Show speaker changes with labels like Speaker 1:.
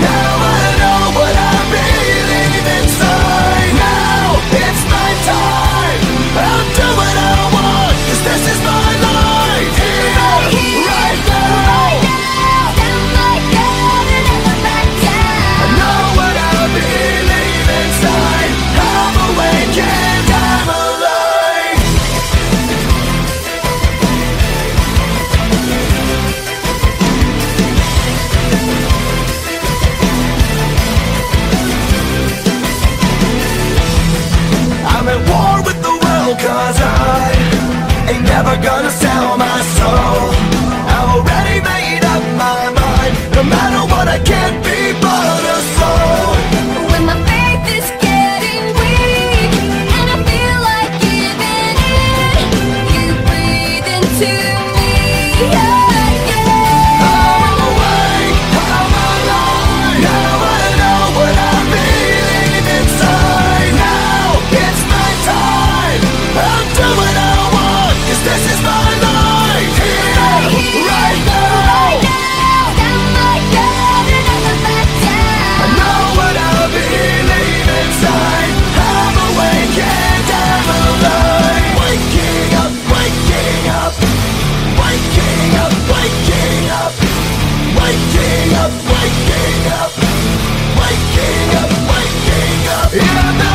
Speaker 1: Yeah. never gonna sell my soul. Irada